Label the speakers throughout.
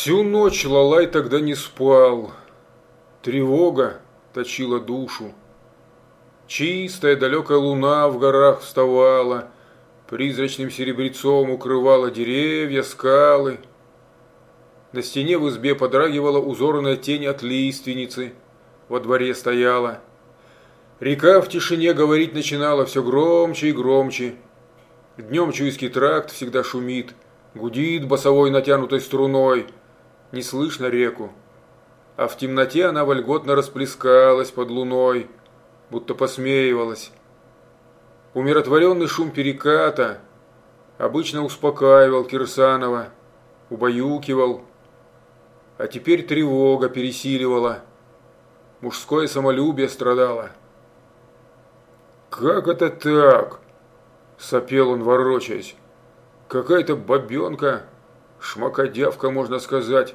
Speaker 1: Всю ночь Лалай тогда не спал. Тревога точила душу. Чистая далекая луна в горах вставала, призрачным серебрецом укрывала деревья, скалы. На стене в избе подрагивала узорная тень от лиственницы, во дворе стояла. Река в тишине говорить начинала все громче и громче. Днем Чуйский тракт всегда шумит, гудит басовой натянутой струной. Не слышно реку. А в темноте она вольготно расплескалась под луной, будто посмеивалась. Умиротворенный шум переката обычно успокаивал Кирсанова, убаюкивал. А теперь тревога пересиливала. Мужское самолюбие страдало. «Как это так?» Сопел он, ворочаясь. Какая-то бабенка, шмакодявка, можно сказать,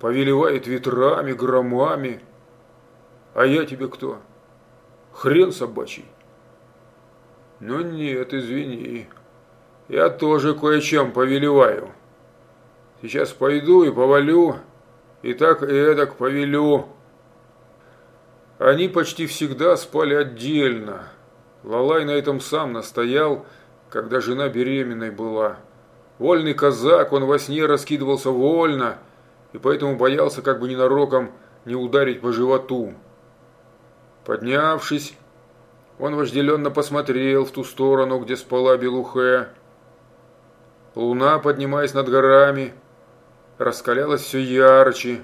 Speaker 1: повелевает ветрами, громами. А я тебе кто? Хрен собачий. Ну нет, извини. Я тоже кое-чем повелеваю. Сейчас пойду и повалю, и так и эдак повелю. Они почти всегда спали отдельно. Лалай на этом сам настоял, когда жена беременной была. Вольный казак, он во сне раскидывался вольно, и поэтому боялся как бы ненароком не ударить по животу. Поднявшись, он вожделенно посмотрел в ту сторону, где спала Белухе. Луна, поднимаясь над горами, раскалялась все ярче,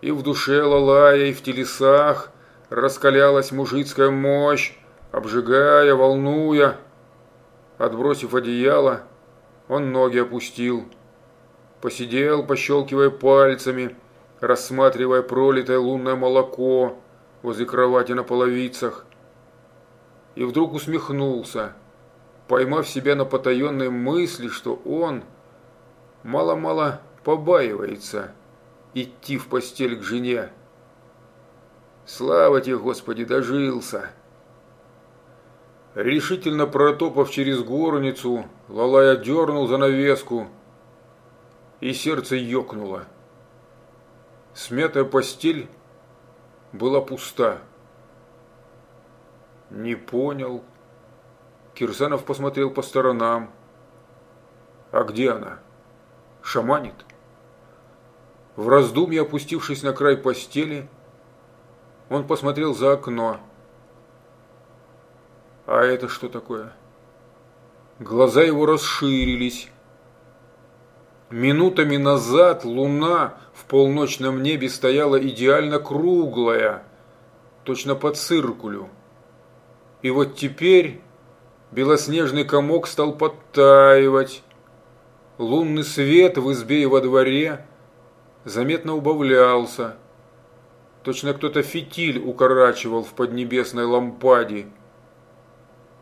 Speaker 1: и в душе Лалая, и в телесах раскалялась мужицкая мощь, обжигая, волнуя, Отбросив одеяло, он ноги опустил. Посидел, пощелкивая пальцами, рассматривая пролитое лунное молоко возле кровати на половицах. И вдруг усмехнулся, поймав себя на потаенной мысли, что он мало-мало побаивается идти в постель к жене. Слава тебе, Господи, дожился! Решительно протопав через горницу, Лалай отдернул занавеску, и сердце ёкнуло. Смятая постель была пуста. Не понял. Кирсанов посмотрел по сторонам. А где она? Шаманит? В раздумье, опустившись на край постели, он посмотрел за окно. А это что такое? Глаза его расширились. Минутами назад луна в полночном небе стояла идеально круглая, точно по циркулю. И вот теперь белоснежный комок стал подтаивать. Лунный свет в избе и во дворе заметно убавлялся. Точно кто-то фитиль укорачивал в поднебесной лампаде.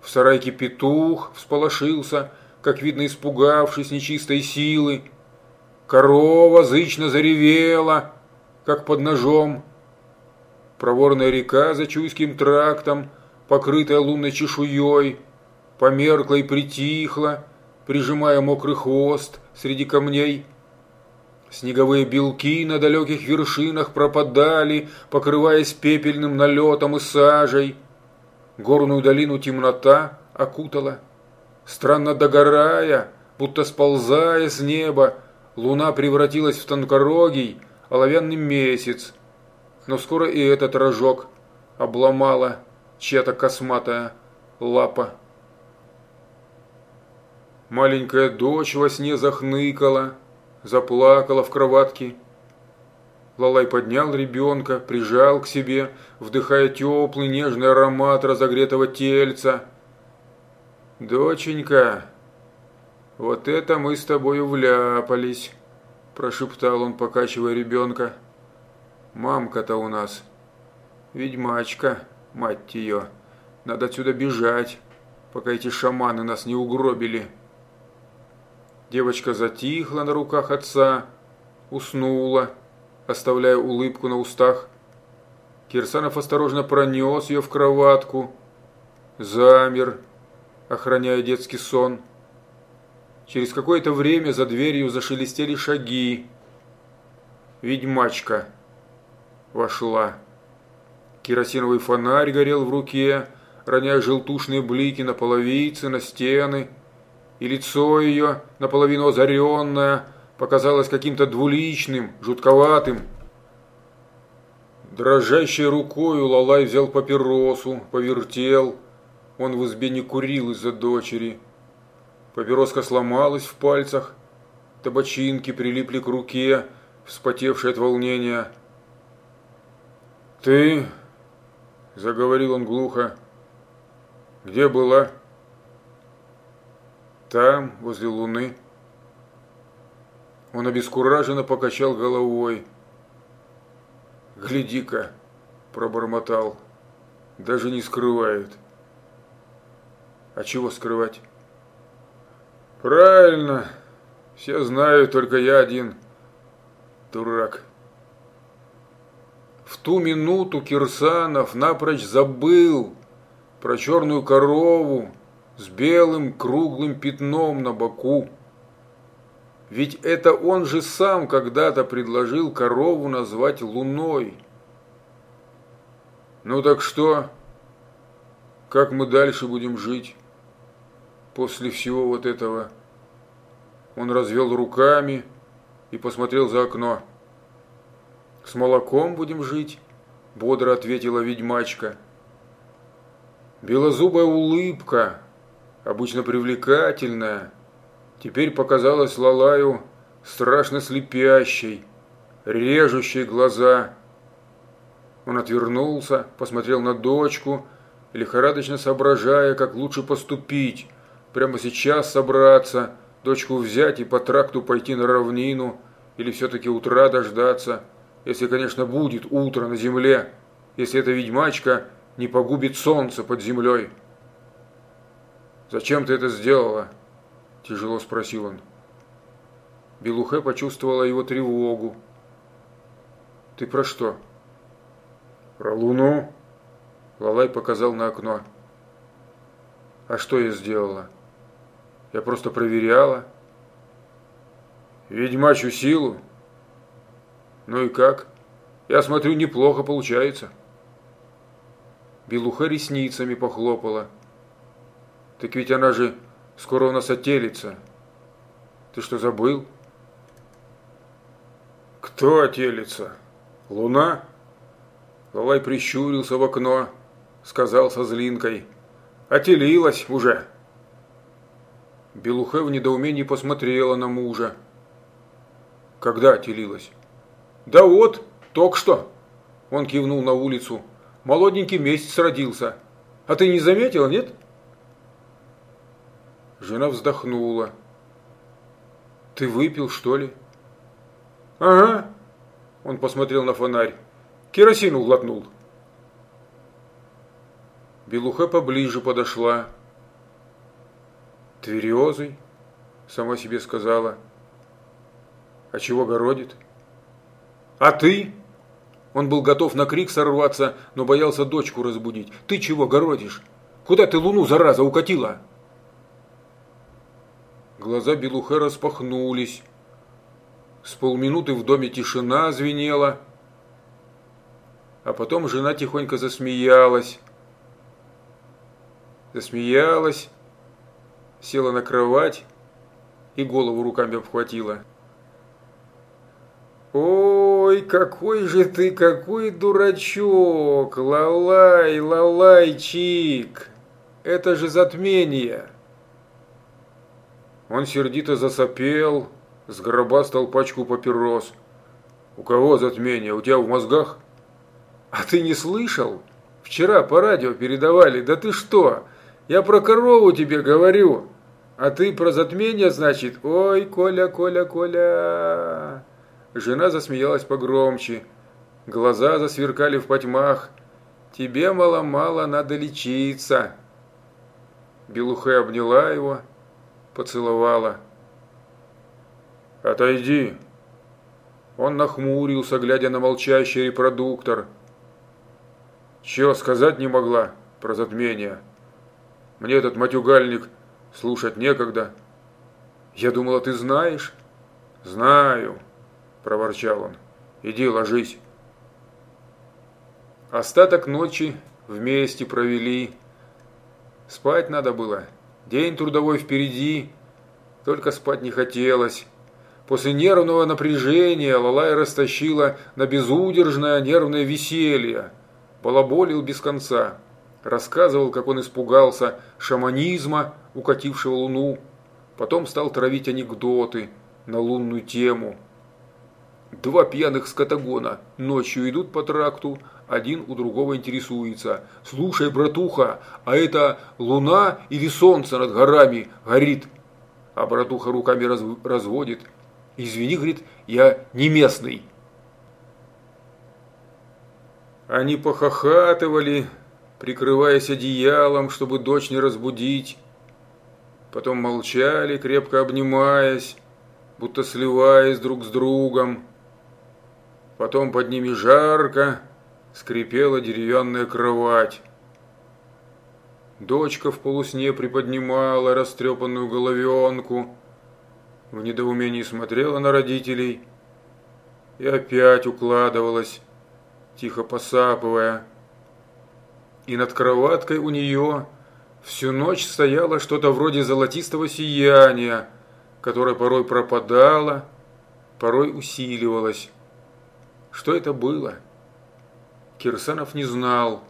Speaker 1: В сарайке петух всполошился, как видно, испугавшись нечистой силы. Корова зычно заревела, как под ножом. Проворная река за Чуйским трактом, покрытая лунной чешуей, померкла и притихла, прижимая мокрый хвост среди камней. Снеговые белки на далеких вершинах пропадали, покрываясь пепельным налетом и сажей. Горную долину темнота окутала. Странно догорая, будто сползая с неба, луна превратилась в тонкорогий, оловянный месяц. Но скоро и этот рожок обломала чья-то косматая лапа. Маленькая дочь во сне захныкала, заплакала в кроватке. Лалай поднял ребенка, прижал к себе, вдыхая теплый нежный аромат разогретого тельца. «Доченька, вот это мы с тобой вляпались», – прошептал он, покачивая ребенка. «Мамка-то у нас ведьмачка, мать ее. Надо отсюда бежать, пока эти шаманы нас не угробили». Девочка затихла на руках отца, уснула оставляя улыбку на устах. Кирсанов осторожно пронес ее в кроватку, замер, охраняя детский сон. Через какое-то время за дверью зашелестели шаги. ведьмачка вошла. Керосиновый фонарь горел в руке, роняя желтушные блики на половицы, на стены, и лицо ее, наполовину озаренное, показалось каким-то двуличным, жутковатым. Дрожащей рукой Лалай взял папиросу, повертел. Он в избе не курил из-за дочери. Папироска сломалась в пальцах, табачинки прилипли к руке, вспотевшей от волнения. «Ты...» – заговорил он глухо. «Где была?» «Там, возле луны». Он обескураженно покачал головой. «Гляди-ка!» – пробормотал. «Даже не скрывает». «А чего скрывать?» «Правильно. Все знают, только я один. Дурак». В ту минуту Кирсанов напрочь забыл про черную корову с белым круглым пятном на боку. Ведь это он же сам когда-то предложил корову назвать луной. Ну так что? Как мы дальше будем жить? После всего вот этого. Он развел руками и посмотрел за окно. С молоком будем жить, бодро ответила ведьмачка. Белозубая улыбка, обычно привлекательная, теперь показалась Лалаю страшно слепящей, режущей глаза. Он отвернулся, посмотрел на дочку, лихорадочно соображая, как лучше поступить, прямо сейчас собраться, дочку взять и по тракту пойти на равнину, или все-таки утра дождаться, если, конечно, будет утро на земле, если эта ведьмачка не погубит солнце под землей. «Зачем ты это сделала?» Тяжело спросил он. Белухе почувствовала его тревогу. «Ты про что?» «Про луну?» Лалай показал на окно. «А что я сделала?» «Я просто проверяла». «Ведьмачью силу?» «Ну и как? Я смотрю, неплохо получается». Белуха ресницами похлопала. «Так ведь она же Скоро у нас отелится. Ты что, забыл? Кто отелится? Луна? Лалай прищурился в окно, сказал со злинкой. Отелилась уже. Белухе в недоумении посмотрела на мужа. Когда отелилась? Да вот, только что. Он кивнул на улицу. Молоденький месяц родился. А ты не заметила, нет? Жена вздохнула. «Ты выпил, что ли?» «Ага». Он посмотрел на фонарь. «Керосину глотнул». Белуха поближе подошла. «Тверезый?» Сама себе сказала. «А чего городит?» «А ты?» Он был готов на крик сорваться, но боялся дочку разбудить. «Ты чего городишь? Куда ты луну, зараза, укатила?» Глаза Белухе распахнулись. С полминуты в доме тишина звенела. А потом жена тихонько засмеялась. Засмеялась, села на кровать и голову руками обхватила. «Ой, какой же ты, какой дурачок! Лалай, лалайчик! Это же затмение!» Он сердито засопел, сгробастал пачку папирос. «У кого затмение? У тебя в мозгах?» «А ты не слышал? Вчера по радио передавали. Да ты что? Я про корову тебе говорю. А ты про затмение, значит? Ой, Коля, Коля, Коля!» Жена засмеялась погромче. Глаза засверкали в потьмах. «Тебе мало-мало надо лечиться». Белухе обняла его, поцеловала. «Отойди!» Он нахмурился, глядя на молчащий репродуктор. «Чего сказать не могла про затмение? Мне этот матюгальник слушать некогда. Я думала, ты знаешь?» «Знаю», – проворчал он. Иди ложись. Остаток ночи вместе провели. Спать надо было. День трудовой впереди, только спать не хотелось. После нервного напряжения Лалай растащила на безудержное нервное веселье. Балаболил без конца. Рассказывал, как он испугался шаманизма, укатившего луну. Потом стал травить анекдоты на лунную тему. Два пьяных скотагона ночью идут по тракту, один у другого интересуется. «Слушай, братуха, а это луна или солнце над горами горит?» А братуха руками раз, разводит. «Извини, — говорит, — я не местный». Они похохатывали, прикрываясь одеялом, чтобы дочь не разбудить. Потом молчали, крепко обнимаясь, будто сливаясь друг с другом. Потом под ними жарко, скрипела деревянная кровать. Дочка в полусне приподнимала растрепанную головенку, в недоумении смотрела на родителей и опять укладывалась, тихо посапывая. И над кроваткой у нее всю ночь стояло что-то вроде золотистого сияния, которое порой пропадало, порой усиливалось. Что это было? — Кирсанов не знал,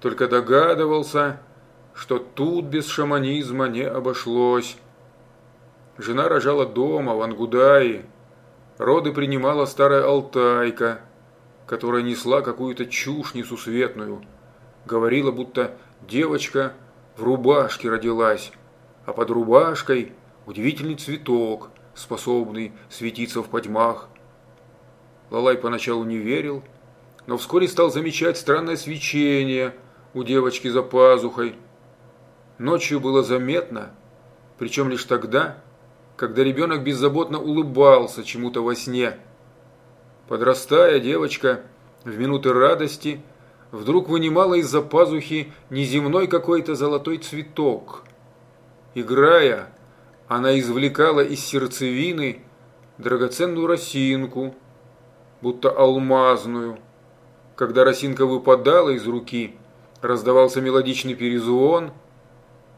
Speaker 1: только догадывался, что тут без шаманизма не обошлось. Жена рожала дома, в Ангудае. Роды принимала старая алтайка, которая несла какую-то чушь несусветную. Говорила, будто девочка в рубашке родилась, а под рубашкой удивительный цветок, способный светиться в потьмах. Лалай поначалу не верил, но вскоре стал замечать странное свечение у девочки за пазухой. Ночью было заметно, причем лишь тогда, когда ребенок беззаботно улыбался чему-то во сне. Подрастая, девочка в минуты радости вдруг вынимала из-за пазухи неземной какой-то золотой цветок. Играя, она извлекала из сердцевины драгоценную росинку, будто алмазную – когда росинка выпадала из руки, раздавался мелодичный перезвон,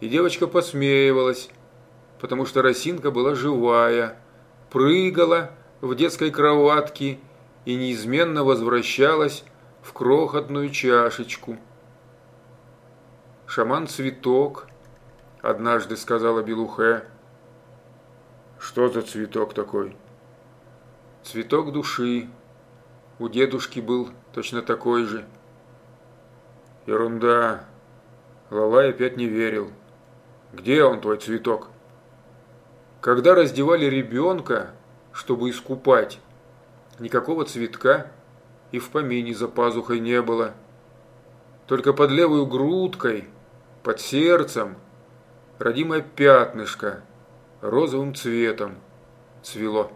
Speaker 1: и девочка посмеивалась, потому что росинка была живая, прыгала в детской кроватке и неизменно возвращалась в крохотную чашечку. «Шаман цветок», – однажды сказала Белухе. «Что за цветок такой?» «Цветок души», у дедушки был точно такой же. Ерунда. Лалай опять не верил. Где он, твой цветок? Когда раздевали ребенка, чтобы искупать, никакого цветка и в помине за пазухой не было. Только под левой грудкой, под сердцем, родимое пятнышко розовым цветом цвело.